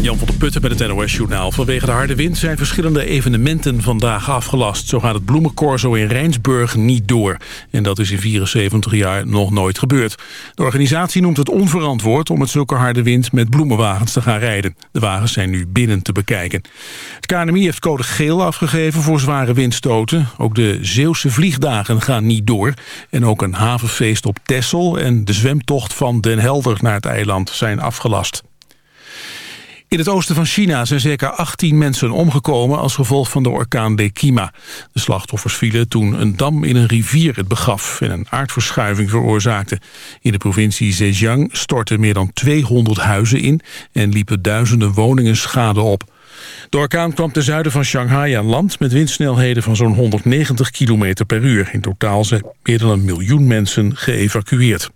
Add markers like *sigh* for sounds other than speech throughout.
Jan van der Putten met het NOS-journaal. Vanwege de harde wind zijn verschillende evenementen vandaag afgelast. Zo gaat het bloemencorso in Rijnsburg niet door. En dat is in 74 jaar nog nooit gebeurd. De organisatie noemt het onverantwoord om met zulke harde wind met bloemenwagens te gaan rijden. De wagens zijn nu binnen te bekijken. Het KNMI heeft code geel afgegeven voor zware windstoten. Ook de Zeeuwse vliegdagen gaan niet door. En ook een havenfeest op Texel en de zwemtocht van Den Helder naar het eiland zijn afgelast. In het oosten van China zijn zeker 18 mensen omgekomen als gevolg van de orkaan Dekima. De slachtoffers vielen toen een dam in een rivier het begaf en een aardverschuiving veroorzaakte. In de provincie Zhejiang stortten meer dan 200 huizen in en liepen duizenden woningen schade op. De orkaan kwam ten zuiden van Shanghai aan land met windsnelheden van zo'n 190 km per uur. In totaal zijn meer dan een miljoen mensen geëvacueerd.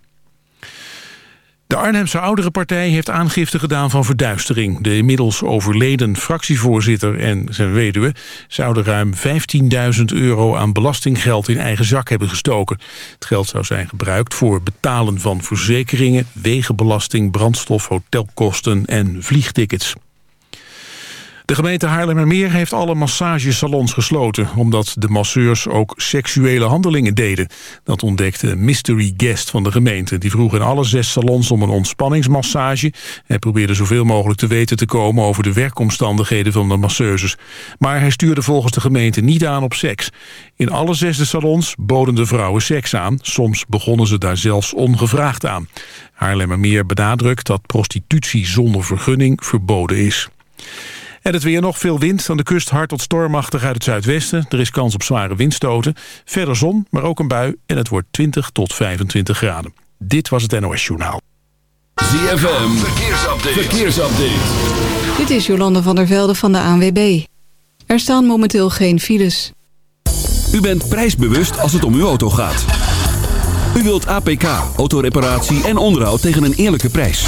De Arnhemse oudere partij heeft aangifte gedaan van verduistering. De inmiddels overleden fractievoorzitter en zijn weduwe... zouden ruim 15.000 euro aan belastinggeld in eigen zak hebben gestoken. Het geld zou zijn gebruikt voor betalen van verzekeringen... wegenbelasting, brandstof, hotelkosten en vliegtickets. De gemeente Haarlemmermeer heeft alle massagesalons gesloten... omdat de masseurs ook seksuele handelingen deden. Dat ontdekte mystery guest van de gemeente. Die vroeg in alle zes salons om een ontspanningsmassage... en probeerde zoveel mogelijk te weten te komen... over de werkomstandigheden van de masseuses. Maar hij stuurde volgens de gemeente niet aan op seks. In alle zes de salons boden de vrouwen seks aan. Soms begonnen ze daar zelfs ongevraagd aan. Haarlemmermeer benadrukt dat prostitutie zonder vergunning verboden is. En het weer nog veel wind. Aan de kust hard tot stormachtig uit het zuidwesten. Er is kans op zware windstoten. Verder zon, maar ook een bui. En het wordt 20 tot 25 graden. Dit was het NOS Journaal. ZFM, verkeersupdate. verkeersupdate. Dit is Jolande van der Velde van de ANWB. Er staan momenteel geen files. U bent prijsbewust als het om uw auto gaat. U wilt APK, autoreparatie en onderhoud tegen een eerlijke prijs.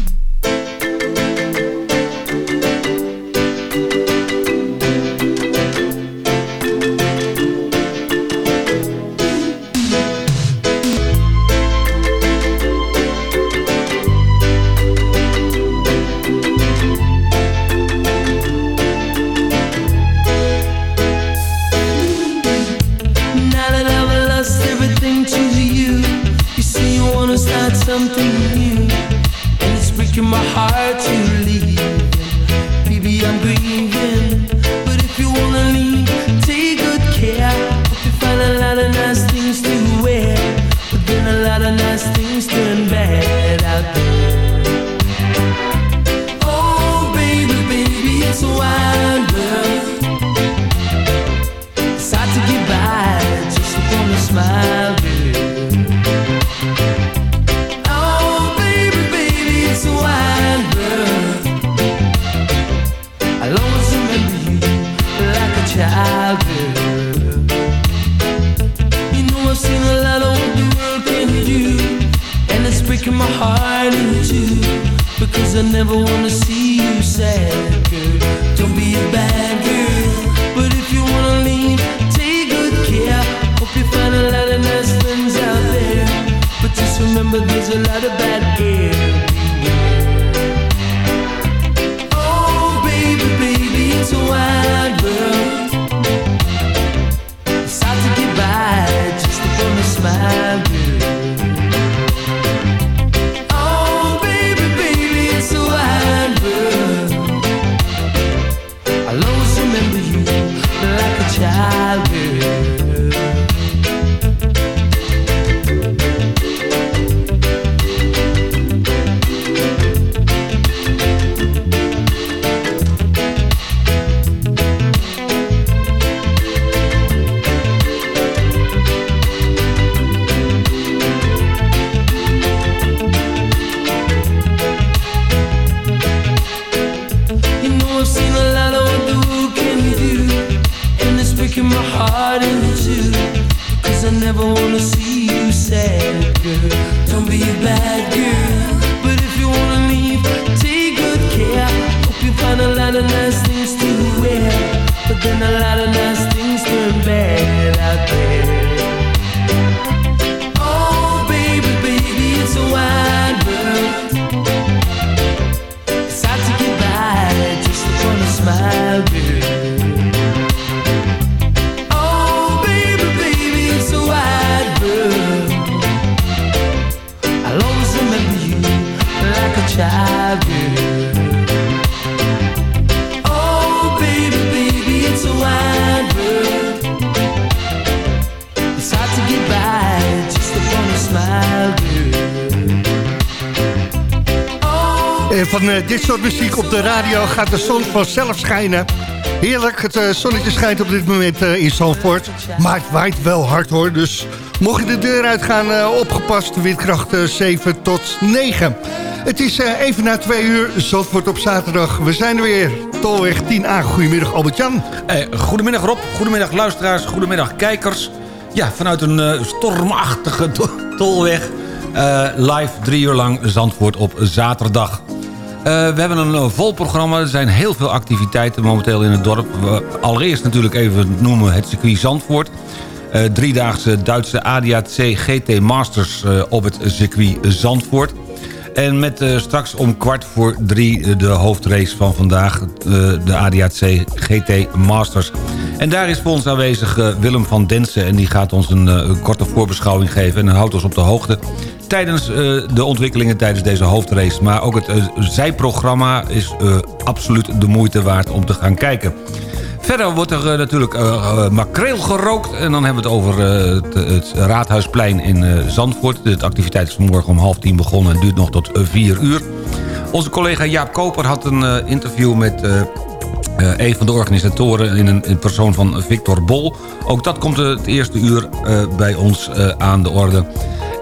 Op de radio gaat de zon vanzelf schijnen. Heerlijk, het eh, zonnetje schijnt op dit moment eh, in Zandvoort. Maar het waait wel hard hoor, dus mocht je de deur uitgaan, eh, opgepast. Windkracht eh, 7 tot 9. Het is even na twee uur, Zandvoort op zaterdag. We zijn er weer, Tolweg 10A. Goedemiddag Albert-Jan. Goedemiddag Rob, goedemiddag luisteraars, goedemiddag kijkers. Ja, vanuit een stormachtige to- tolweg. live drie uur lang Zandvoort op zaterdag. Eh, we hebben een eh, vol programma. Er zijn heel veel activiteiten momenteel in het dorp. Allereerst natuurlijk even noemen het circuit Zandvoort. Eh, driedaagse Duitse ADAC GT Masters op het circuit Zandvoort. En met straks om kwart voor drie de hoofdrace van vandaag. de ADAC GT Masters. En daar is voor ons aanwezig Willem van Densen. En die gaat ons een, een korte voorbeschouwing geven. En houdt ons op de hoogte tijdens eh, de ontwikkelingen tijdens deze hoofdrace. Maar ook het eh, zijprogramma is eh, absoluut de moeite waard om te gaan kijken. Verder wordt er natuurlijk makreel gerookt. En dan hebben we het over het, Raadhuisplein in Zandvoort. De activiteit is vanmorgen om half tien begonnen en duurt nog tot vier uur. Onze collega Jaap Koper had een interview met... een van de organisatoren in een persoon van Victor Bol. Ook dat komt het eerste uur bij ons aan de orde.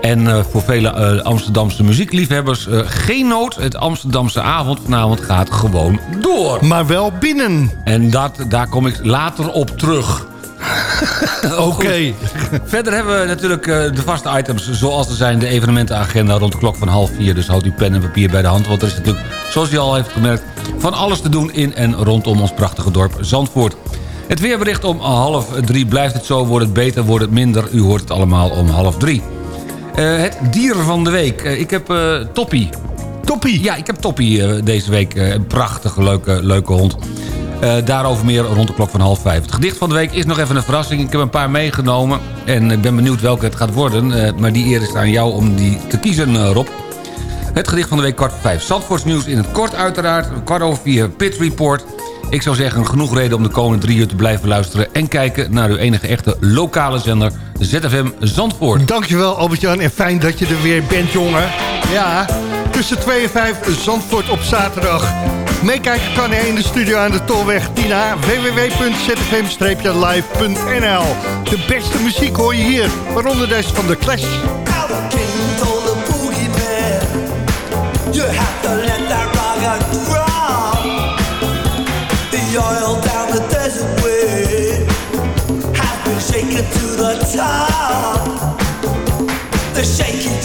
En eh, voor vele eh, Amsterdamse muziekliefhebbers eh, geen nood. Het Amsterdamse avond vanavond gaat gewoon door. Maar wel binnen. En dat, daar kom ik later op terug. *laughs* Oké. Verder hebben we natuurlijk de vaste items zoals er zijn. De evenementenagenda rond de klok van half vier. Dus houd uw pen en papier bij de hand. Want er is natuurlijk, zoals u al heeft gemerkt... van alles te doen in en rondom ons prachtige dorp Zandvoort. Het weerbericht om half drie blijft het zo. Wordt het beter, wordt het minder. U hoort het allemaal om half drie. Eh, het dier van de week. Eh, ik heb eh, Toppie. Toppie. Ja, ik heb Toppie deze week. een prachtige, leuke, leuke hond. Daarover meer rond de klok van half vijf. Het gedicht van de week is nog even een verrassing. Ik heb een paar meegenomen. En ik ben benieuwd welke het gaat worden. Maar die eer is aan jou om die te kiezen, Rob. Het gedicht van de week kwart voor vijf. Zandvoorts nieuws in het kort uiteraard. Kwart over vier Pit Report. Ik zou zeggen, genoeg reden om de komende drie uur te blijven luisteren... en kijken naar uw enige echte lokale zender ZFM Zandvoort. Dankjewel Albert-Jan en fijn dat je er weer bent jongen. Ja, tussen 2 en 5 Zandvoort op zaterdag. Meekijken kan hij in de studio aan de Tolweg Tina. www.zfm-live.nl De beste muziek hoor je hier, waaronder deze van The Clash. The top. The shaking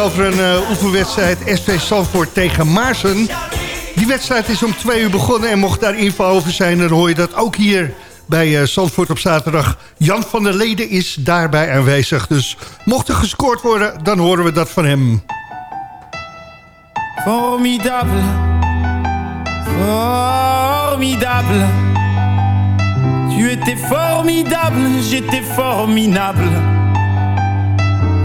over een eh, oefenwedstrijd SV Zandvoort tegen Maarsen. Die wedstrijd is om twee uur begonnen en mocht daar info over zijn... dan hoor je dat ook hier bij eh, Zandvoort op zaterdag. Jan van der Leden is daarbij aanwezig. Dus mocht er gescoord worden, dan horen we dat van hem. Formidable, formidable. Tu étais formidable, j'étais formidable.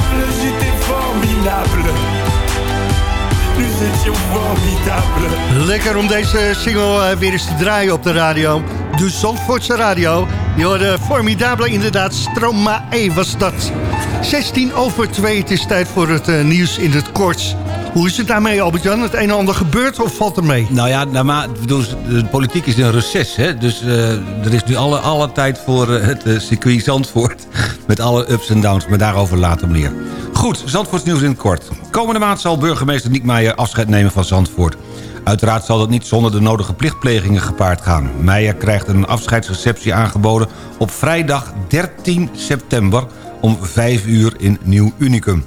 Formidable, j'étais formidable. Lekker om deze single eh, weer eens te draaien op de radio. De Zandvoortse radio. Je hoorde Formidable, inderdaad. Stromae was dat. 16 over 2, het is tijd voor het eh, nieuws in het kort. Hoe is het daarmee, Albert-Jan? Het een en ander gebeurt of valt er mee? Nou ja, nou, maar, de politiek is in reces. Hè? Dus eh, er is nu alle, alle tijd voor het circuit Zandvoort. Met alle ups en downs, maar daarover later meer. Goed, Zandvoorts nieuws in het kort. Komende maand zal burgemeester Niek Meijer afscheid nemen van Zandvoort. Uiteraard zal dat niet zonder de nodige plichtplegingen gepaard gaan. Meijer krijgt een afscheidsreceptie aangeboden op vrijdag 13 september om 5 uur in Nieuw Unicum.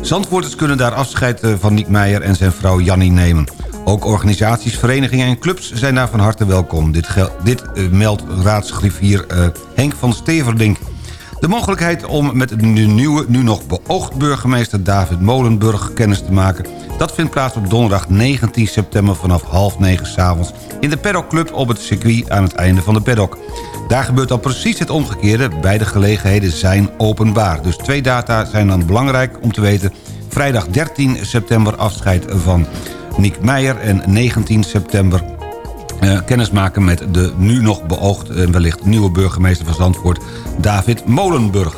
Zandvoorters kunnen daar afscheid eh, van Niek Meijer en zijn vrouw Jannie nemen. Ook organisaties, verenigingen en clubs zijn daar van harte welkom. Dit, dit eh, meldt raadsgriffier eh, Henk van Steverdink. De mogelijkheid om met de nieuwe, nu nog beoogd burgemeester David Molenburg kennis te maken... dat vindt plaats op donderdag 19 september vanaf half negen s'avonds... in de Paddock Club op het circuit aan het einde van de paddock. Daar gebeurt dan precies het omgekeerde. Beide gelegenheden zijn openbaar. Dus twee data zijn dan belangrijk om te weten. Vrijdag 13 september afscheid van Niek Meijer... en 19 september eh, kennismaken met de nu nog beoogd... en wellicht nieuwe burgemeester van Zandvoort, David Molenburg.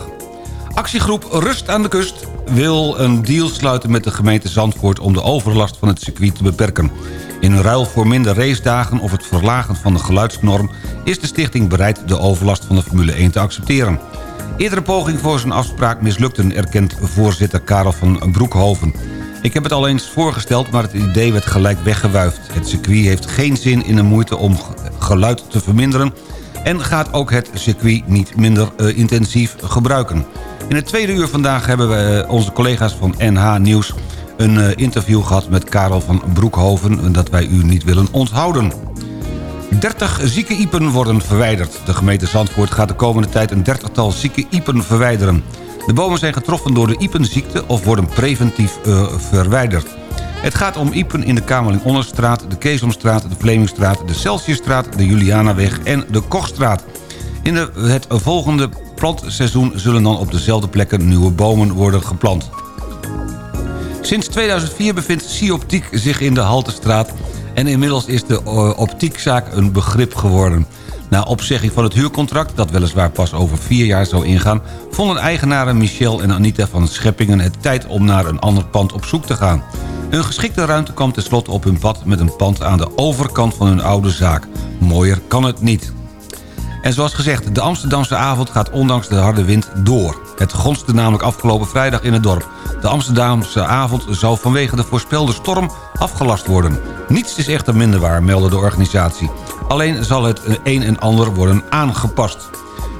Actiegroep Rust aan de Kust wil een deal sluiten met de gemeente Zandvoort... om de overlast van het circuit te beperken. In ruil voor minder racedagen of het verlagen van de geluidsnorm... is de stichting bereid de overlast van de Formule 1 te accepteren. Eerdere poging voor zijn afspraak mislukte... erkent voorzitter Karel van Broekhoven. Ik heb het al eens voorgesteld, maar het idee werd gelijk weggewuifd. Het circuit heeft geen zin in de moeite om ge- geluid te verminderen... en gaat ook het circuit niet minder eh, intensief gebruiken. In het tweede uur vandaag hebben we eh, onze collega's van NH Nieuws... een eh, interview gehad met Karel van Broekhoven... en dat wij u niet willen onthouden. 30 zieke iepen worden verwijderd. De gemeente Zandvoort gaat de komende tijd een dertigtal zieke iepen verwijderen. De bomen zijn getroffen door de iepenziekte of worden preventief eh, verwijderd. Het gaat om iepen in de Kamerling-Onderstraat, de Keesomstraat, de Vlemingstraat... de Celsiusstraat, de Julianaweg en de Kochstraat. In de, het volgende plantseizoen zullen dan op dezelfde plekken nieuwe bomen worden geplant. Sinds 2004 bevindt Sioptiek zich in de Haltestraat... en inmiddels is de eh, optiekzaak een begrip geworden. Na opzegging van het huurcontract, dat weliswaar pas over vier jaar zou ingaan... vonden eigenaren Michel en Anita van Scheppingen het tijd om naar een ander pand op zoek te gaan. Een geschikte ruimte kwam tenslotte op hun pad met een pand aan de overkant van hun oude zaak. Mooier kan het niet. En zoals gezegd, de Amsterdamse avond gaat ondanks de harde wind door. Het gonste namelijk afgelopen vrijdag in het dorp. De Amsterdamse avond zou vanwege de voorspelde storm afgelast worden. Niets is echter minder waar, meldde de organisatie. Alleen zal het een en ander worden aangepast.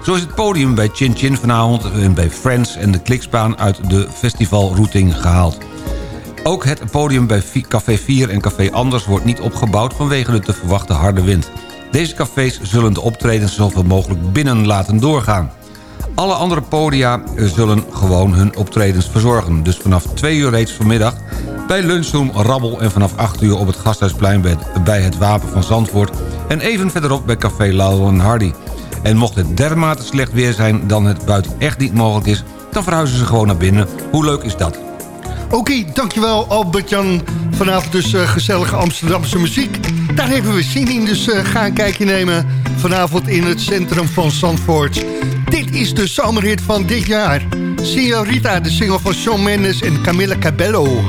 Zo is het podium bij Chin Chin vanavond en bij Friends en de Kliksbaan uit de festivalrouting gehaald. Ook het podium bij Café 4 en Café Anders wordt niet opgebouwd vanwege de te verwachte harde wind. Deze cafés zullen de optredens zoveel mogelijk binnen laten doorgaan. Alle andere podia zullen gewoon hun optredens verzorgen. Dus vanaf 2 uur reeds vanmiddag bij Lunchroom Rabbel... en vanaf 8 uur op het Gasthuisplein bij het- Wapen van Zandvoort... en even verderop bij Café Laurel Hardy. En mocht het dermate slecht weer zijn dan het buiten echt niet mogelijk is... dan verhuizen ze gewoon naar binnen. Hoe leuk is dat? Oké, dankjewel Albert-Jan. Vanavond dus eh, gezellige Amsterdamse muziek. Daar hebben we zin in, dus uh, ga kijkje nemen. Vanavond in het centrum van Zandvoort. Dit is de zomerhit van dit jaar. Signorita, de single van Shawn Mendes en Camila Cabello.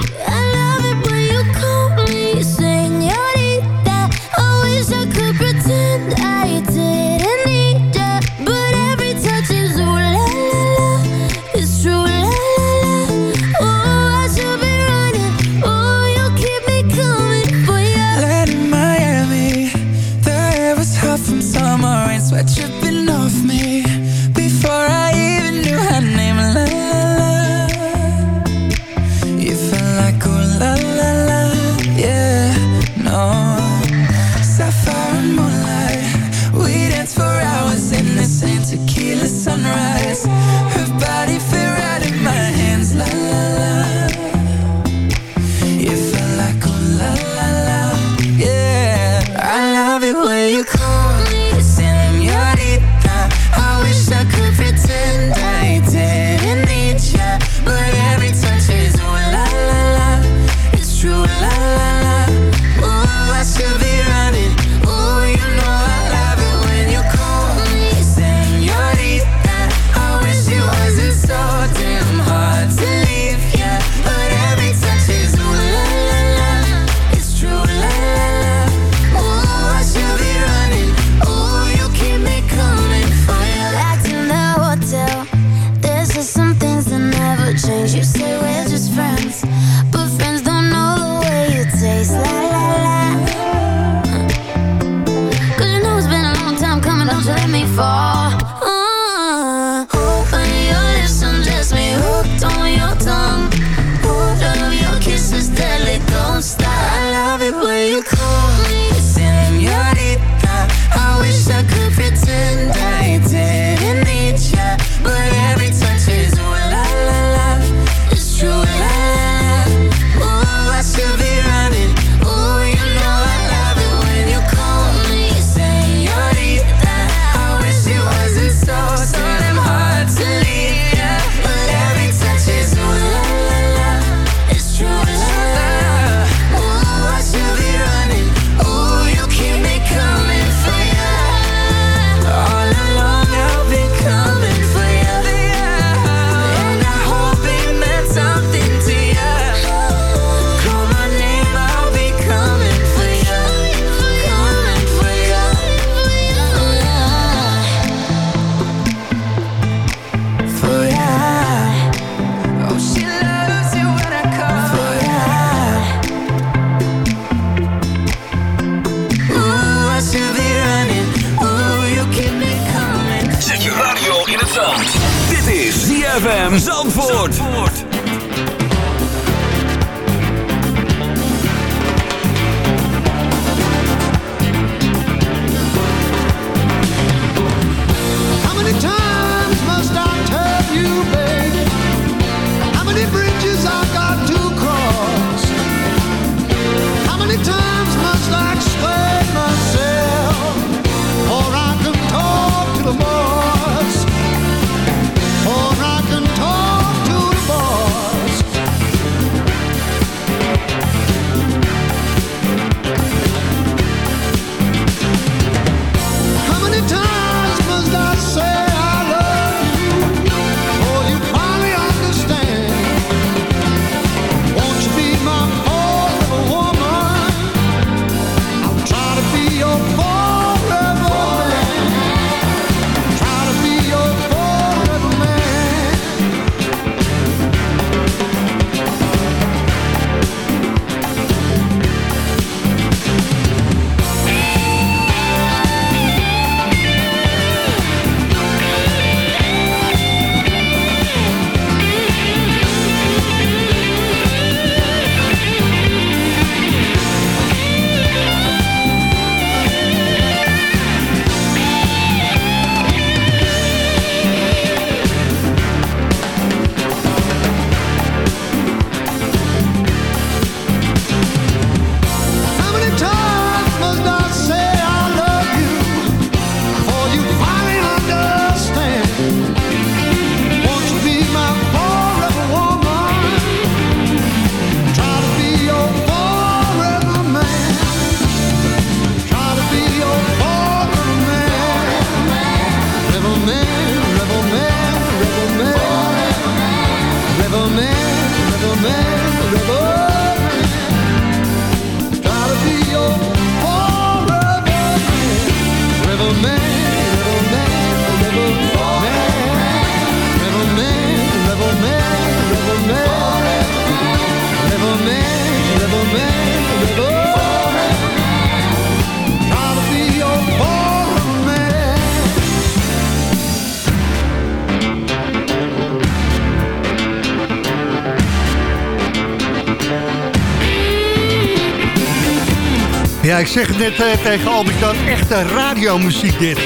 Ik zeg net eh, tegen Albert Jan, echte radiomuziek dit.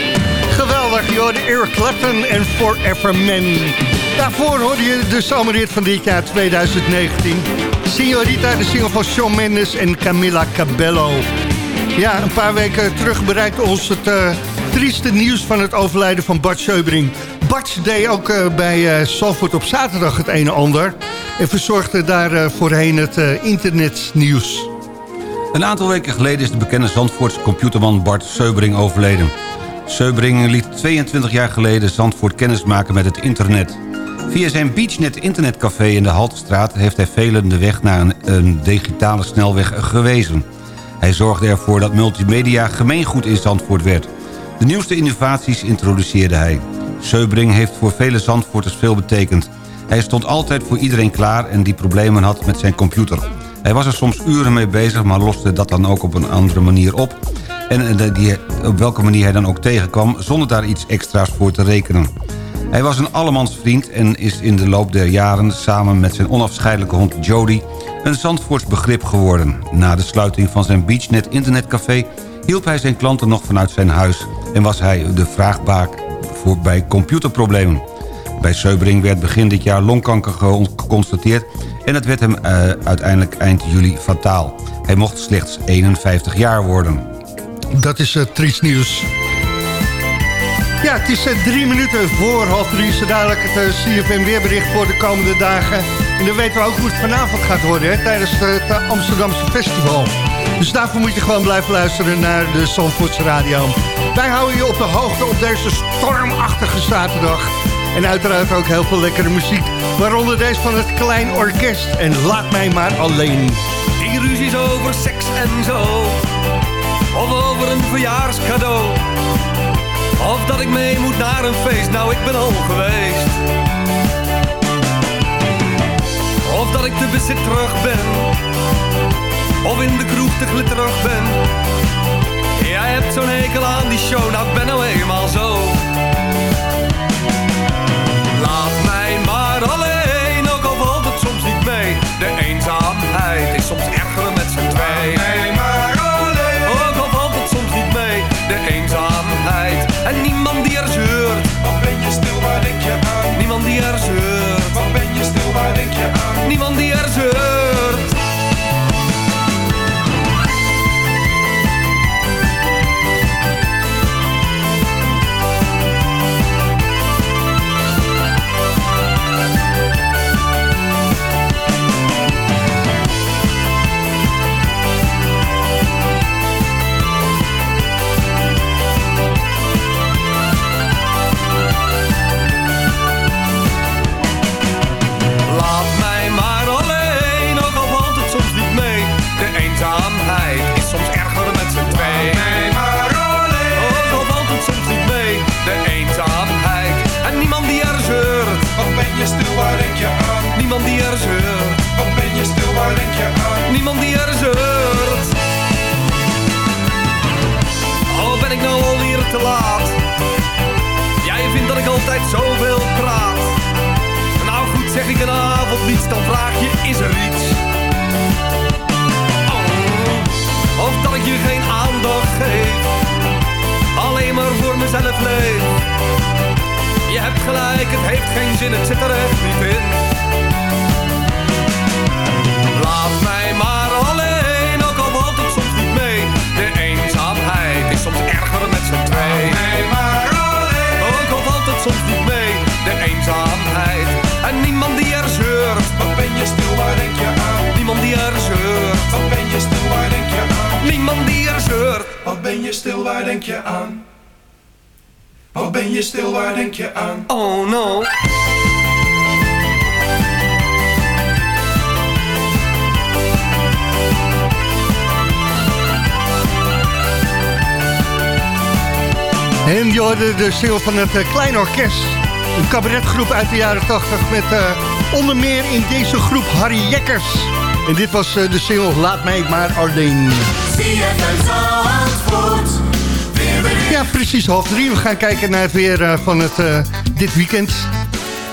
Geweldig, joh, de Eric Clapton en Forever Man. Daarvoor hoorde je de zomerrit van dit jaar 2019. Signorita, de single van Shawn Mendes en Camilla Cabello. Ja, een paar weken terug bereikte ons het eh, trieste nieuws van het overlijden van Bart Seubring. Bart deed ook eh, bij eh Salford op zaterdag het een en ander... en verzorgde daar voorheen het internetnieuws. Een aantal weken geleden is de bekende Zandvoortse computerman Bart Seubring overleden. Seubring liet 22 jaar geleden Zandvoort kennismaken met het internet. Via zijn Beachnet internetcafé in de Haltestraat... heeft hij velen de weg naar een, een digitale snelweg gewezen. Hij zorgde ervoor dat multimedia gemeengoed in Zandvoort werd. De nieuwste innovaties introduceerde hij. Seubring heeft voor vele Zandvoorters veel betekend. Hij stond altijd voor iedereen klaar en die problemen had met zijn computer. Hij was er soms uren mee bezig, maar loste dat dan ook op een andere manier op. En eh, die, op welke manier hij dan ook tegenkwam, zonder daar iets extra's voor te rekenen. Hij was een allemansvriend en is in de loop der jaren... samen met zijn onafscheidelijke hond Jody een Zandvoorts begrip geworden. Na de sluiting van zijn Beachnet internetcafé... hielp hij zijn klanten nog vanuit zijn huis... en was hij de vraagbaak voor bij computerproblemen. Bij Seubring werd begin dit jaar longkanker ge- geconstateerd... en het werd hem eh, uiteindelijk eind juli fataal. Hij mocht slechts 51 jaar worden. Dat is uh, triest nieuws. Ja, het is eh, drie minuten voor half drie. Zo dadelijk het CFM weerbericht voor de komende dagen. En dan weten we ook hoe het vanavond gaat worden hè, tijdens het Amsterdamse festival. Dus daarvoor moet je gewoon blijven luisteren naar de Zandvoortse Radio. Wij houden je op de hoogte op deze stormachtige zaterdag. En uiteraard ook heel veel lekkere muziek. Waaronder deze van het Klein Orkest. En Laat mij maar alleen. Die ruzies over seks en zo. Of over een verjaarscadeau. Of dat ik mee moet naar een feest, nou ik ben al geweest. Of dat ik te bezit terug ben. Of in de kroeg te glitterig ben. Jij hebt zo'n hekel aan die show, nou ik ben nou eenmaal zo. Niemand die er zeurt. Oh, ben ik nou alweer te laat? Jij vindt dat ik altijd zoveel praat. Nou goed, zeg ik een avond niets, dan vraag je, is er iets? Oh, of dat ik je geen aandacht geef, alleen maar voor mezelf leef. Je hebt gelijk, het heeft geen zin, het zit er echt niet in. Laat mij maar alleen, ook al valt het soms niet mee. De eenzaamheid is soms erger met z'n twee. Laat mij maar alleen, ook al valt het soms niet mee. De eenzaamheid en niemand die er zeurt. Wat ben je stil, waar denk je aan? Niemand die er zeurt. Wat ben je stil, waar denk je aan? Niemand die er zeurt. Wat ben je stil, waar denk je aan? Wat ben je stil, waar denk je aan? Oh no. En je hoorde de single van het eh, Klein Orkest. Een cabaretgroep uit de jaren 80 met eh, onder meer in deze groep Harry Jekkers. En dit was eh, de single Laat mij maar alleen. Ja, precies half drie. We gaan kijken naar het weer van het, dit weekend.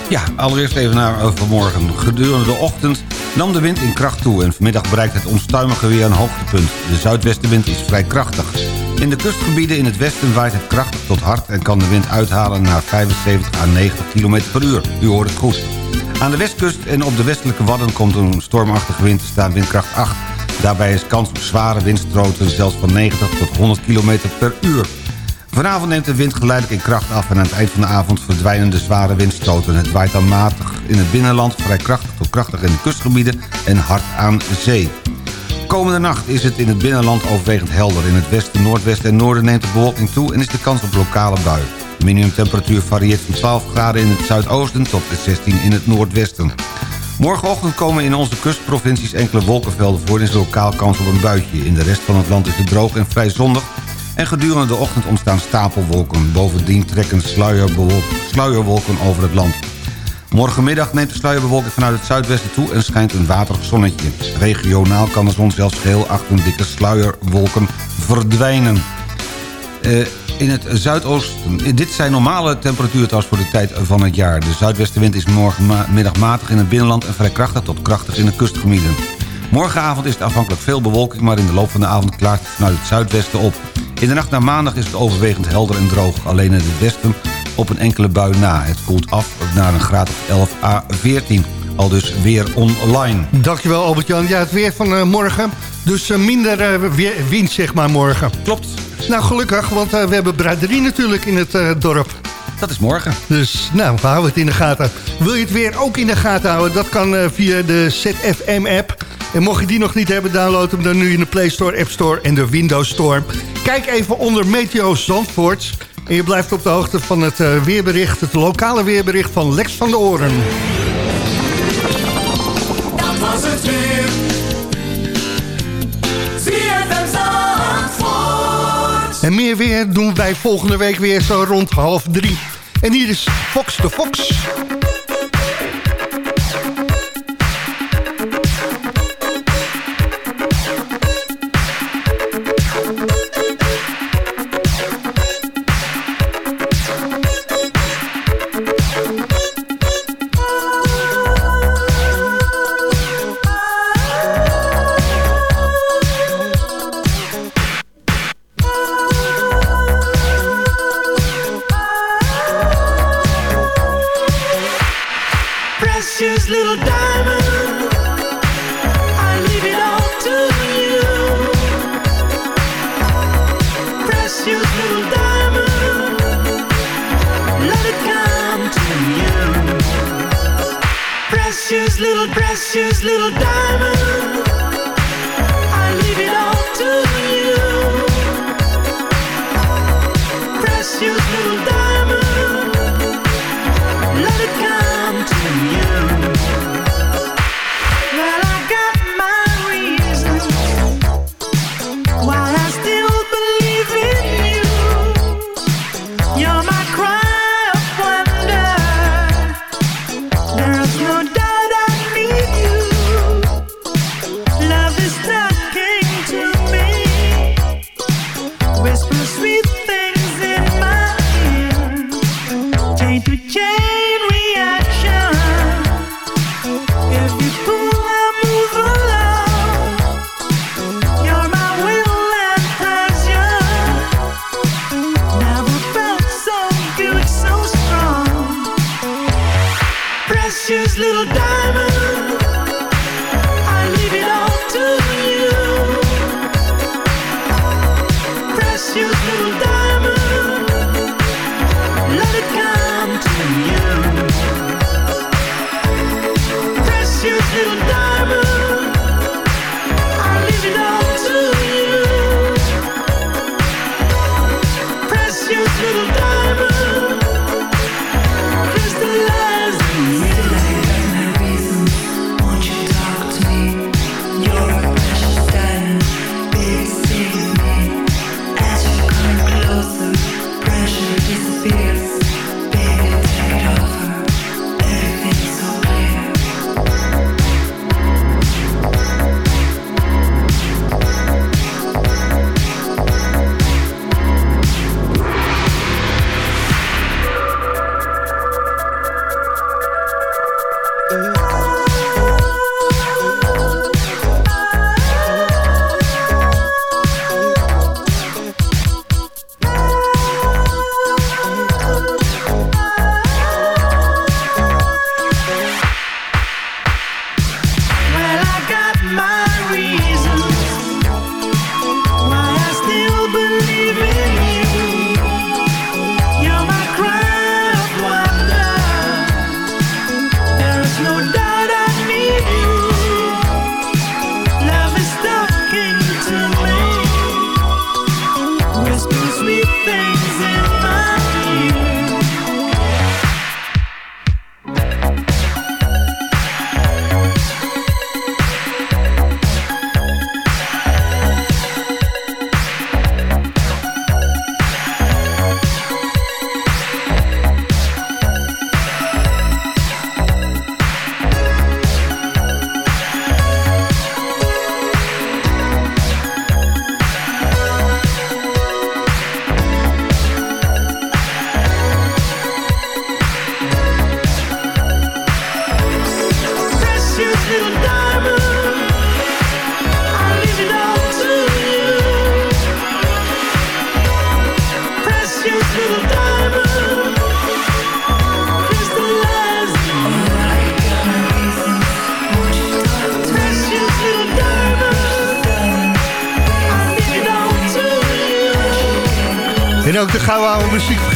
Ja, allereerst even naar vanmorgen. Gedurende de ochtend nam de wind in kracht toe... en vanmiddag bereikt het onstuimige weer een hoogtepunt. De zuidwestenwind is vrij krachtig. In de kustgebieden in het westen waait het krachtig tot hard... en kan de wind uithalen naar 75 à 90 km per uur. U hoort het goed. Aan de westkust en op de westelijke wadden komt een stormachtige wind te staan windkracht 8. Daarbij is kans op zware windstroten zelfs van 90 tot 100 km per uur. Vanavond neemt de wind geleidelijk in kracht af... en aan het eind van de avond verdwijnen de zware windstoten. Het waait dan matig in het binnenland, vrij krachtig tot krachtig in de kustgebieden... en hard aan zee. Komende nacht is het in het binnenland overwegend helder. In het westen, noordwesten en noorden neemt de bewolking toe... en is de kans op lokale bui. De minimumtemperatuur varieert van 12 graden in het zuidoosten... tot 16 in het noordwesten. Morgenochtend komen in onze kustprovincies enkele wolkenvelden voor... en is lokaal kans op een buitje. In de rest van het land is het droog en vrij zonnig... en gedurende de ochtend ontstaan stapelwolken. Bovendien trekken sluierwolken over het land. Morgenmiddag neemt de sluierbewolking vanuit het zuidwesten toe... en schijnt een waterig zonnetje. Regionaal kan de zon zelfs geheel achter dikke sluierwolken verdwijnen. Eh, in het zuidoosten. eh, Dit zijn normale temperaturen trouwens voor de tijd van het jaar. De zuidwestenwind is morgenmiddag matig in het binnenland... en vrij krachtig tot krachtig in de kustgebieden. Morgenavond is het afhankelijk veel bewolking... maar in de loop van de avond klaart het vanuit het zuidwesten op. In de nacht naar maandag is het overwegend helder en droog. Alleen in het westen op een enkele bui na. Het koelt af naar een graad of 11 à 14. Al dus weer online. Dankjewel Albert-Jan. Ja, het weer van eh, morgen. Dus eh, minder weer, wind zeg maar morgen. Klopt. Nou, gelukkig, want we hebben braderie natuurlijk in het dorp. Dat is morgen. Dus, nou, we houden het in de gaten. Wil je het weer ook in de gaten houden? Dat kan via de ZFM-app. En mocht je die nog niet hebben, download hem dan nu in de Play Store, App Store en de Windows Store. Kijk even onder Meteo Zandvoort. En je blijft op de hoogte van het eh, weerbericht, het lokale weerbericht van Lex van de Oren. Dat was het weer. En meer weer doen wij volgende week weer zo rond half drie. En hier is Fox de Fox. Precious little, precious little diamond, I leave it all to you. Precious little diamond,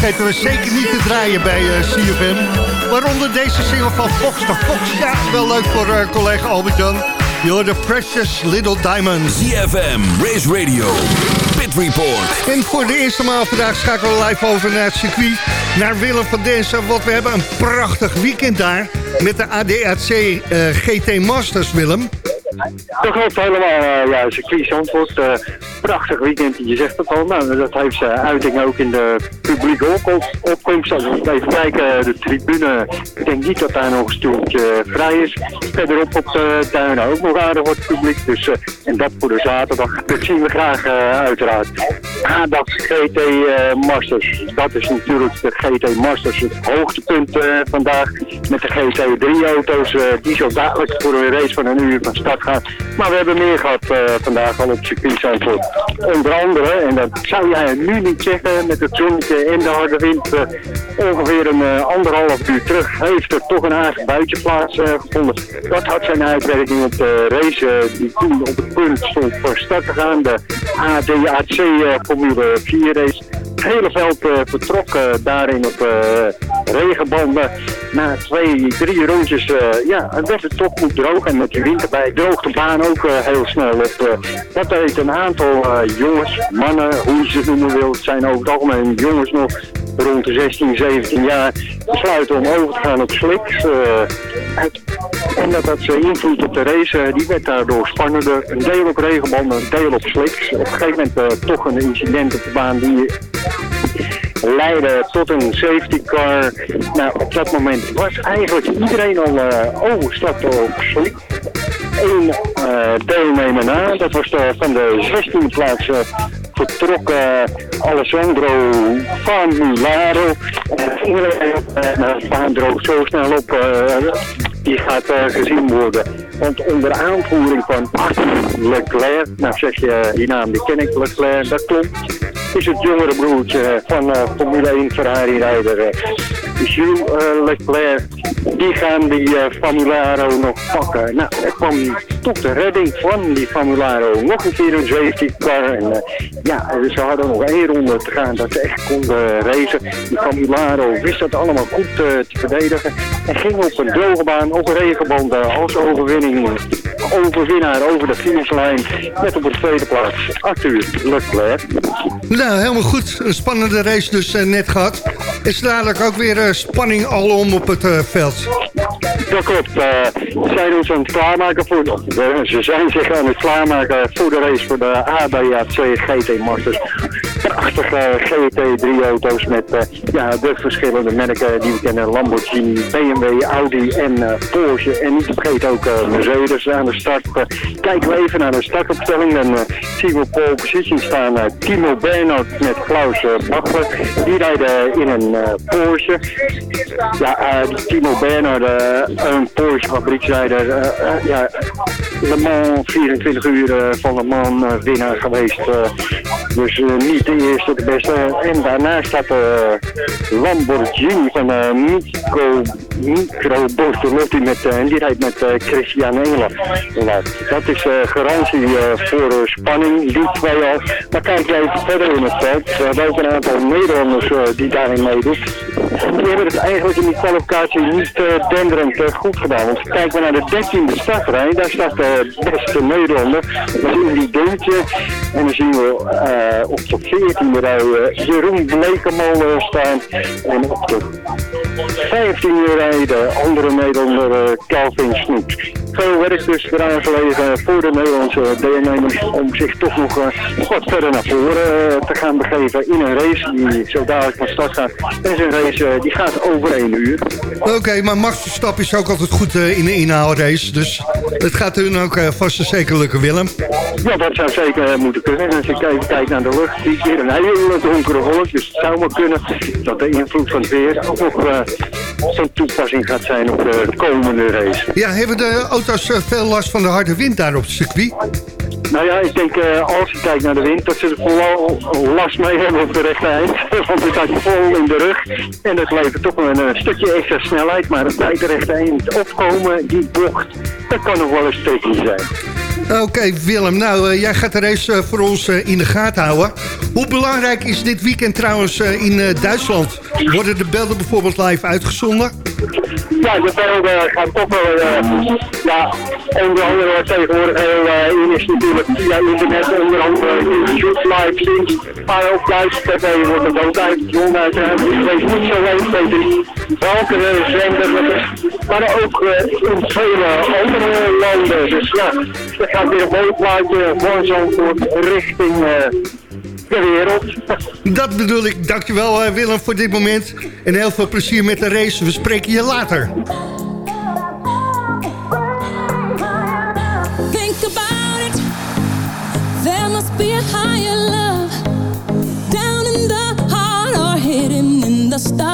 vergeten we zeker niet te draaien bij eh, CFM. Waaronder deze single van Fox de Fox. Ja, wel leuk voor eh, collega Albert-Jan. You're the precious little diamond. CFM, Race Radio, Pit Report. En voor de eerste maal vandaag schakelen we live over naar het circuit. Naar Willem van Densen, want we hebben een prachtig weekend daar. Met de ADAC eh, GT Masters, Willem. Dat klopt helemaal, eh, ja, circuit Zandvoort. eh, prachtig weekend, je zegt het al. Nou, dat heeft zijn uiting ook in de publieke opkom- opkomst. Als we even kijken, de tribune, ik denk niet dat daar nog een stoeltje vrij is. Verderop op de duinen ook nog aardig wat publiek. Dus, eh, en dat voor de zaterdag, dat zien we graag eh, uiteraard. ADAX GT eh, Masters, dat is natuurlijk de GT Masters, het hoogtepunt eh, vandaag. Met de GT3-auto's, die zo dadelijk voor een race van een uur van start Maar we hebben meer gehad eh, vandaag al op circuit Zandvoort. Onder andere, en dat zou jij nu niet zeggen, met het zonnetje en de harde wind, eh, ongeveer een eh, anderhalf uur terug, heeft er toch een aardig buitje plaatsgevonden. dat had zijn uitwerking op de race die toen op het punt stond voor start te gaan. De ADAC Formule 4 race. Het hele veld eh, vertrok eh, daarin op eh, regenbanden. Na twee, drie rondjes ja, werd het toch goed droog. En met die wind erbij droogt de baan ook heel snel op. dat heeft een aantal jongens, mannen, hoe je ze noemen wil. Het zijn over het algemeen jongens nog rond de 16, 17 jaar besluiten om over te gaan op slicks. en dat had zijn invloed op de race, die werd daardoor spannender. Een deel op regenbanden, een deel op slicks. Op een gegeven moment toch een incident op de baan die leidde tot een safety car. Nou, op dat moment was eigenlijk iedereen al eh overgestapt op slick. Eén eh, deelnemer na, dat was van de 16e plaats vertrokken Alessandro Famularo. En iedereen uh, zo snel op, die gaat gezien worden. Want onder aanvoering van Arthur Leclerc, nou zeg je die naam, die ken ik, Leclerc, dat klopt is het jongere broertje van eh, Formule 1 Ferrari-rijder eh, Jules eh, Leclerc. Die gaan die eh, Famularo nog pakken. Nou, er kwam tot de redding van die Famularo nog een keer een safety car. En eh, ja, ze hadden nog één ronde te gaan dat ze echt konden racen. Die Famularo wist dat allemaal goed eh, te verdedigen. En ging op een droge baan, op een regenband eh, als overwinning. Overwinnaar over de finishlijn. Met op de tweede plaats Arthur Leclerc. Nou, helemaal goed. Een spannende race dus eh, net gehad. Is dadelijk ook weer eh, spanning alom op het eh, veld. Dat klopt. ze zijn ons aan het klaarmaken voor... de- ze zijn zich aan het klaarmaken voor de race voor de ABAC GT Masters. Prachtige GT3-auto's met eh, ja, de verschillende merken die we kennen. Lamborghini, BMW, Audi en eh, Porsche. En niet te vergeten ook eh, Mercedes aan de start. Eh, kijken we even naar de startopstelling. Eh, zien we pole position staan eh, Timo Bernhard met Klaus Bachler. Die rijden in een eh, Porsche. Ja, eh, Timo Bernhard, eh, een Porsche fabrieksrijder. eh, eh, ja, Le Mans, 24 uur eh, van Le Mans eh, winnaar geweest. eh. dus eh, niet de eerste, beste. En daarnaast staat de Lamborghini van eh Micro, Micro met, eh, en die rijdt met eh, Christian Engelen. Dat is eh, garantie eh, voor eh, spanning, die twee al. Maar kijk even verder in het veld. We hebben ook een aantal Nederlanders eh, die daarin meedoen. Die hebben het eigenlijk in die kwalificatie niet eh, denderend eh, goed gedaan. Want kijken we naar de 13e startrij, daar staat de beste Nederlander. Dan zien we die Deuntje. En dan zien we eh, op de 14e rij eh, Jeroen Blekemal eh, staan. En op de 15e rij de andere Nederlander eh, Calvin Snoep. Veel werk dus eraan gelegen voor de Nederlandse deelnemers om zich toch nog eh, wat verder naar voren eh, te gaan begeven in een race die zo dadelijk van start gaat. En is een race eh, die gaat over één uur. Oké, maar Max Verstappen is ook altijd goed in de inhaalrace. Dus het gaat hun ook vast en zeker lukken, Willem. Ja, dat zou zeker moeten kunnen. En als ik even kijk naar de lucht, die weer een hele donkere wolk. Dus het zou maar kunnen dat de invloed van het weer ook eh, toepassing gaat zijn op de komende race. Ja, hebben de auto's eh, veel last van de harde wind daar op het circuit? Nou ja, ik denk eh, als je kijkt naar de wind, dat ze er vooral last mee hebben op de rechte eind. *laughs* Want het staat vol in de rug. En dat levert toch wel een, eh, stukje extra snelheid. Maar bij de rechte eind opkomen, die bocht, dat kan nog wel eens tricky zijn. Oké, Willem. Nou, eh, jij gaat de race eh, voor ons eh, in de gaten houden. Hoe belangrijk is dit weekend trouwens in Duitsland? Worden de beelden bijvoorbeeld live uitgezonden? Ja, de beelden gaan toch wel, eh, ja, onder andere tegenwoordig heel eh, in is natuurlijk via internet, onder andere YouTube live zien. Maar ook Duits TV wordt het ook uitgezonden. Ik weet niet zo 1, 2, 3 welke eh, zender dat is. Maar ook eh, in vele andere landen. Dus ja, er gaat weer een mooi plaatje voor Zandvoort richting de wereld. Dat bedoel ik. Dankjewel eh, Willem voor dit moment. En heel veel plezier met de race. We spreken je later. Think about it. There must be a higher love down in the heart or hidden in the stars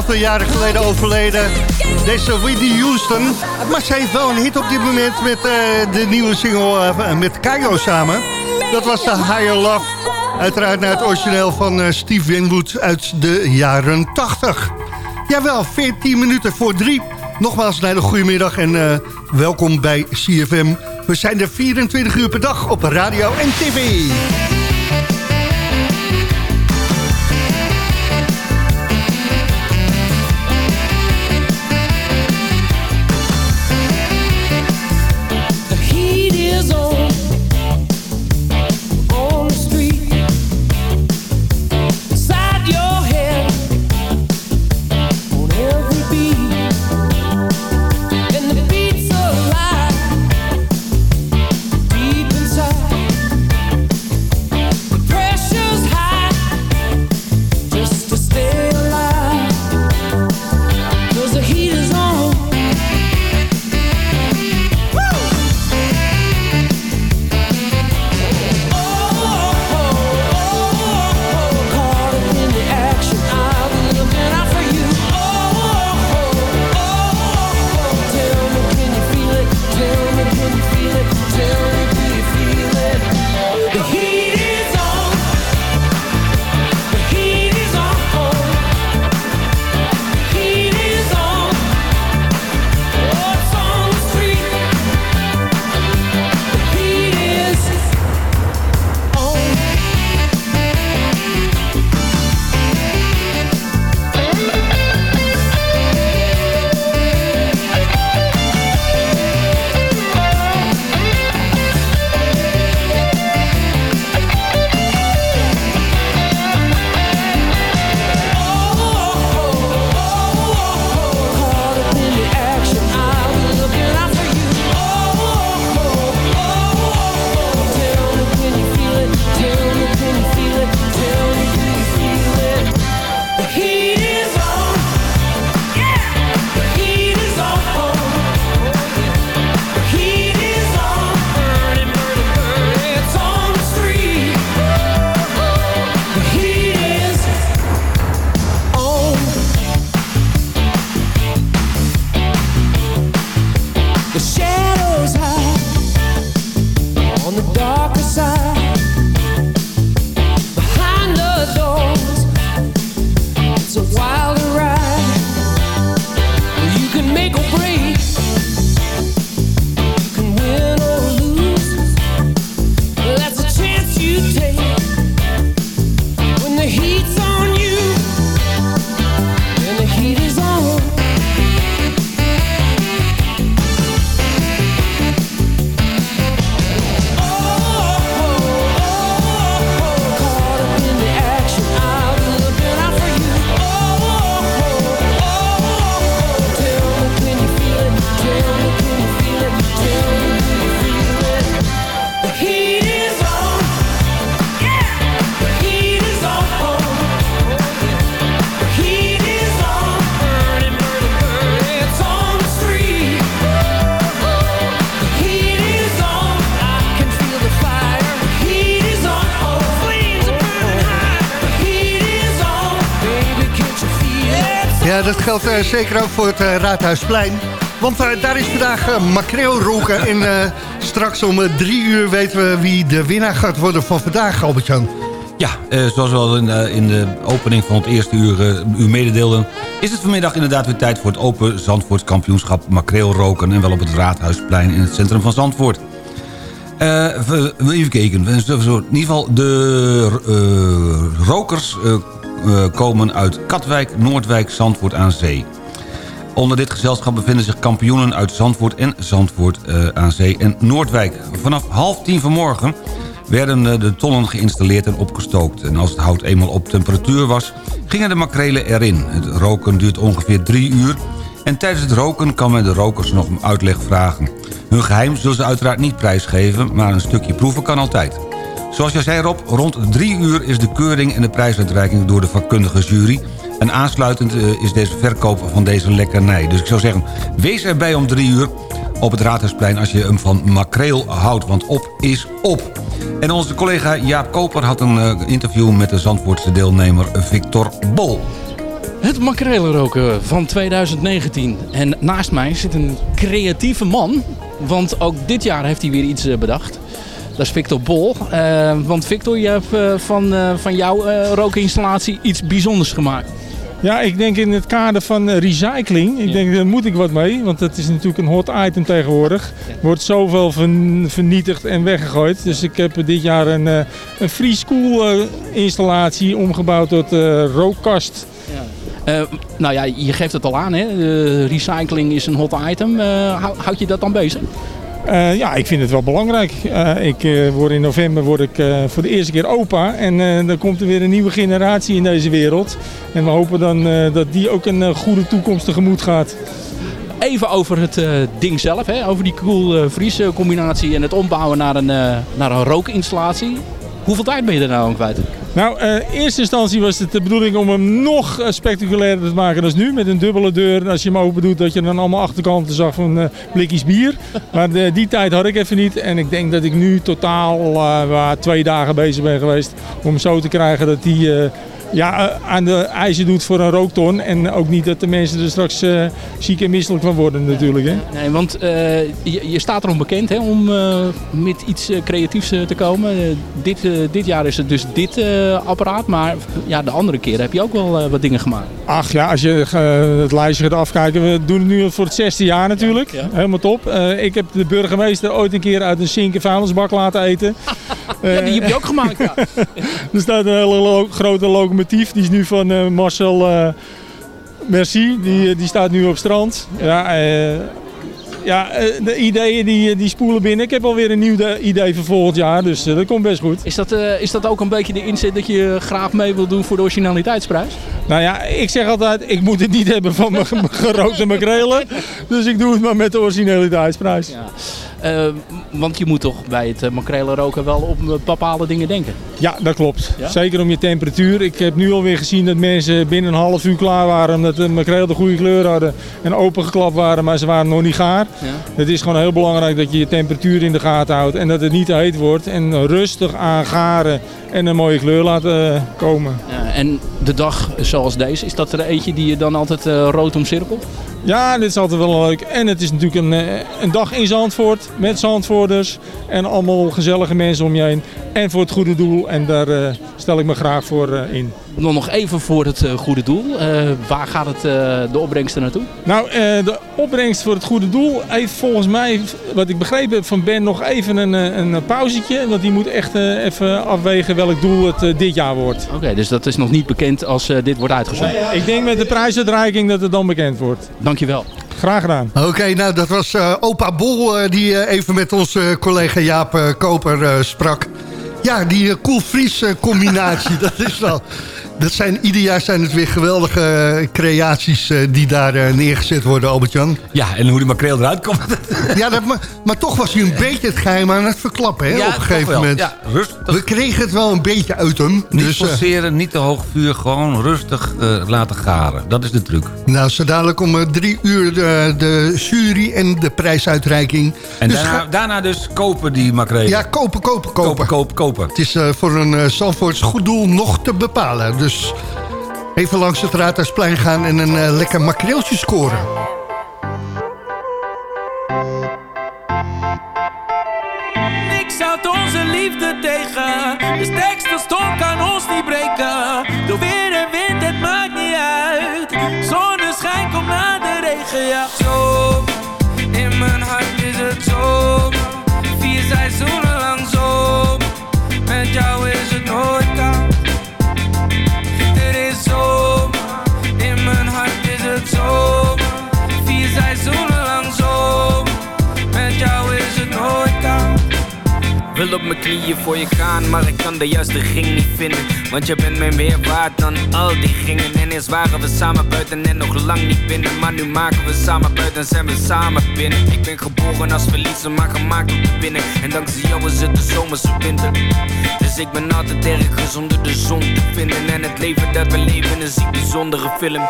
aantal jaren geleden overleden. Deze Whitney Houston. Maar ze heeft wel een hit op dit moment met eh, de nieuwe single eh, met Kaio samen. Dat was de Higher Love. Uiteraard naar het origineel van eh, Steve Winwood uit de jaren 80. Jawel, 14 minuten voor drie. Nogmaals een hele goede middag en welkom bij CFM. We zijn er 24 uur per dag op radio en tv. Zeker ook voor het eh, Raadhuisplein. Want eh, daar is vandaag uh, makreel roken. En eh, straks om eh, drie uur weten we wie de winnaar gaat worden van vandaag, Albert-Jan. Ja, eh, zoals we al in, eh, in de opening van het eerste uur eh, u mededeelden... is het vanmiddag inderdaad weer tijd voor het Open Zandvoorts kampioenschap makreel roken... en wel op het Raadhuisplein in het centrum van Zandvoort. Eh, we- even kijken. In ieder geval, de eh, rokers eh, eh, komen uit Katwijk, Noordwijk, Zandvoort aan Zee. Onder dit gezelschap bevinden zich kampioenen uit Zandvoort en Zandvoort eh, aan Zee en Noordwijk. Vanaf half tien vanmorgen werden eh, de tonnen geïnstalleerd en opgestookt. En als het hout eenmaal op temperatuur was, gingen de makrelen erin. Het roken duurt ongeveer drie uur... en tijdens het roken kan men de rokers nog om uitleg vragen. Hun geheim zullen ze uiteraard niet prijsgeven... maar een stukje proeven kan altijd. Zoals jij zei Rob, rond drie uur is de keuring en de prijsuitreiking door de vakkundige jury... en aansluitend eh, is deze verkoop van deze lekkernij. Dus ik zou zeggen, wees erbij om drie uur op het Raadhuisplein... als je hem van makreel houdt, want op is op. En onze collega Jaap Koper had een eh, interview met de Zandvoortse deelnemer Victor Bol. Het makrelenroken van 2019. En naast mij zit een creatieve man. Want ook dit jaar heeft hij weer iets eh, bedacht. Dat is Victor Bol. Want Victor, je hebt van, van jouw rookinstallatie iets bijzonders gemaakt. Ja, ik denk in het kader van eh, recycling. Ik denk, daar moet ik wat mee. Want dat is natuurlijk een hot item tegenwoordig. Er wordt zoveel ver- vernietigd en weggegooid. Dus ik heb dit jaar een, eh, een free school eh, installatie omgebouwd tot rookkast. Eh, nou ja, je geeft het al aan, hè? Recycling is een hot item. Hou- houd je dat dan bezig? Eh, ja, ik vind het wel belangrijk. Eh, ik eh, word in november word ik, voor de eerste keer opa. En dan komt er weer een nieuwe generatie in deze wereld. En we hopen dan dat die ook een goede toekomst tegemoet gaat. Even over het ding zelf, hè? over die cool vries combinatie en het ombouwen naar een, naar een rookinstallatie. Hoeveel tijd ben je er nou aan kwijt? Nou, eh, in eerste instantie was het de bedoeling om hem nog eh, spectaculairder te maken dan nu. Met een dubbele deur. En als je hem open doet, dat je dan allemaal achterkanten zag van eh, blikjes bier. *laughs* Maar de- die tijd had ik even niet. En ik denk dat ik nu totaal twee dagen bezig ben geweest. Om zo te krijgen dat die eh, ja, eh, aan de eisen doet voor een rookton. En ook niet dat de mensen er straks eh, ziek en misselijk van worden natuurlijk. Hè? Nee, want eh, je, je staat erom bekend hè, om met iets creatiefs te komen. Dit, dit jaar is het dus dit apparaat, maar ja, de andere keren heb je ook wel wat dingen gemaakt. Ach ja, als je het lijstje gaat afkijken. We doen het nu voor het zesde jaar natuurlijk. Helemaal top. Ik heb de burgemeester ooit een keer uit een zinken vuilnisbak laten eten. *laughs* *laughs* Ja, die heb je ook gemaakt, ja. *laughs* er staat een hele lo- grote locomotief. Die is nu van eh, Marcel eh, Merci. Die, eh, die staat nu op strand. Ja, ja de ideeën die, die spoelen binnen. Ik heb alweer een nieuw de- idee voor volgend jaar. Dus dat komt best goed. Is dat, is dat ook een beetje de inzet dat je graag mee wil doen voor de originaliteitsprijs? Nou ja, ik zeg altijd, ik moet het niet hebben van mijn gerookte makrelen. *laughs* Dus ik doe het maar met de originaliteitsprijs. Eh, want je moet toch bij het uh, makrelen roken wel op eh, bepaalde dingen denken. Ja, dat klopt. Ja? Zeker om je temperatuur. Ik heb nu alweer gezien dat mensen binnen een half uur klaar waren omdat de makreel de goede kleur hadden en opengeklapt waren, maar ze waren nog niet gaar. Ja. Het is gewoon heel belangrijk dat je je temperatuur in de gaten houdt en dat het niet te heet wordt en rustig aan garen en een mooie kleur laten eh, komen. Ja, en de dag zoals deze, is dat er eentje die je dan altijd eh, rood omcirkelt? Ja, dit is altijd wel leuk. En het is natuurlijk een, eh, een dag in Zandvoort met Zandvoorters. En allemaal gezellige mensen om je heen. En voor het goede doel. En daar eh, stel ik me graag voor eh, in. Dan nog even voor het eh, goede doel. Eh, waar gaat het, eh, de opbrengsten naartoe? Nou, eh, de opbrengst voor het goede doel heeft volgens mij, wat ik begrepen heb van Ben, nog even een, een pauzetje. Want die moet echt eh, even afwegen welk doel het dit jaar wordt. Oké, dus dat is nog niet bekend als eh, dit wordt uitgezonden. Ik denk met de prijsuitreiking dat het dan bekend wordt. Dankjewel. Graag gedaan. Oké, nou dat was eh, opa Bol die eh, even met onze collega Jaap Koper eh, sprak. Ja, die uh, Kool-Fries eh, combinatie, *laughs* dat is wel... Dat zijn, ieder jaar zijn het weer geweldige eh, creaties eh, die daar eh, neergezet worden, Albert-Jan. Ja, en hoe die makreel eruit komt. *laughs* Ja, dat, maar, maar toch was hij een beetje het geheim aan het verklappen, hè, Ja, op een gegeven moment. Ja, rustig. We kregen het wel een beetje uit hem. Niet dus, forceren, niet te hoog vuur, gewoon rustig laten garen. Dat is de truc. nou, zo dadelijk om drie uur de, de jury en de prijsuitreiking. En Dus daarna, dus kopen die makrelen. Ja, kopen, kopen, kopen. kopen, kopen, kopen. Het is voor een uh, Zandvoorts goed doel nog te bepalen. Dus even langs het Raadhuisplein gaan en een eh, lekker makreeltje scoren. Niks houdt onze liefde tegen. De sterkste storm kan ons niet breken. Wil op mijn knieën voor je gaan, maar ik kan de juiste ring niet vinden. Want je bent mij meer waard dan al die gingen. En eerst waren we samen buiten en nog lang niet binnen. Maar nu maken we samen buiten en zijn we samen binnen. Ik ben geboren als verliezer, maar gemaakt om te winnen. En dankzij jou is het de zomerse winter. Dus ik ben altijd ergens om de zon te vinden. En het leven dat we leven is een bijzondere film.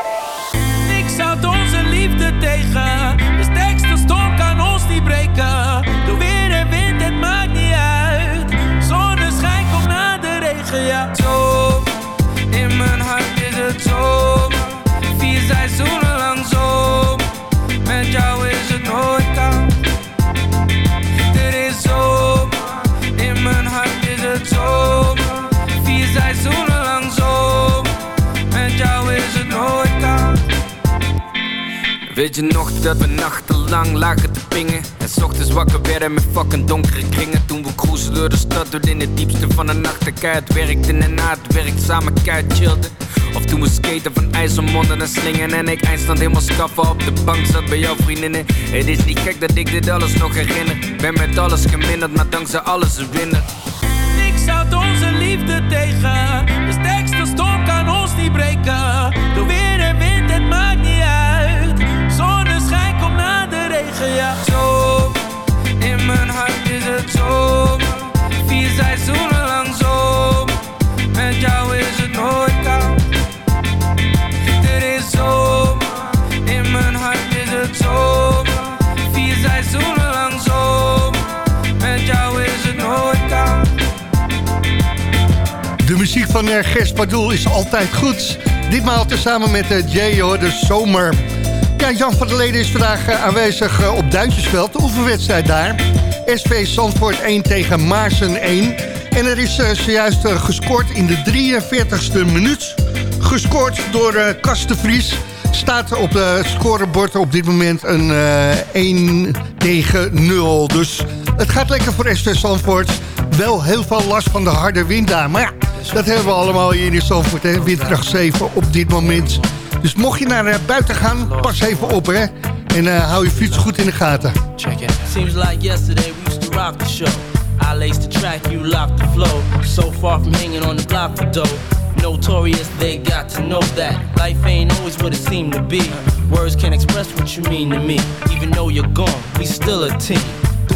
Weet je nog dat we nachtenlang lagen te pingen? En 's ochtends wakker werden met fucking donkere kringen. Toen we cruisen door de stad, door in het diepste van de nacht. De keihard werkten en na het werk samen keihard chillden. Of toen we skaten van IJsselmonde naar slingen. En ik eindstand helemaal schaffen op de bank zat bij jouw vriendinnen. Het is niet gek dat ik dit alles nog herinner. Ben met alles geminderd, maar dankzij alles een winnaar. Niks houdt onze liefde tegen. De sterkste storm kan ons niet breken. Muziek van uh, Gers Pardoel is altijd goed. Ditmaal tezamen met uh, Jay hoor, de zomer. Ja, Jan van der Leden is vandaag uh, aanwezig op Duintjesveld. De oefenwedstrijd daar. SV Zandvoort 1 tegen Maarsen 1. En er is zojuist gescoord in de 43ste minuut. Gescoord door uh, Vries. Staat op het scorebord op dit moment een uh, 1 tegen 0. Dus het gaat lekker voor SV Zandvoort. Wel heel veel last van de harde wind daar. Maar ja, dat hebben we allemaal hier in Zandvoort. Hè? Windkracht 7 op dit moment. Dus mocht je naar uh, buiten gaan, pas even op hè. En uh, hou je fiets goed in de gaten. Check it. Seems like yesterday we used to rock the show. I laced the track, you locked the flow. So far from hanging on the block for dough. Notorious, they got to know that life ain't always what it seemed to be. Words can't express what you mean to me. Even though you're gone, we still a team.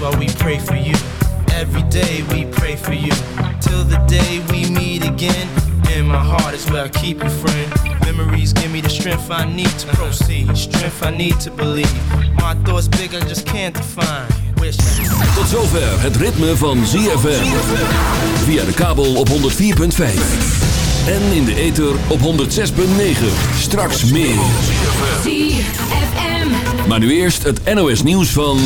You. Every day we pray for you. Till the day we meet again. In my heart is where I keep you, friend. Memories give me the strength I need to proceed. Strength I need to believe. My thoughts big, I just can't define. Wish Tot zover het ritme van ZFM. Via de kabel op 104.5. En in de ether op 106.9. Straks meer. ZFM. Maar nu eerst het NOS nieuws van...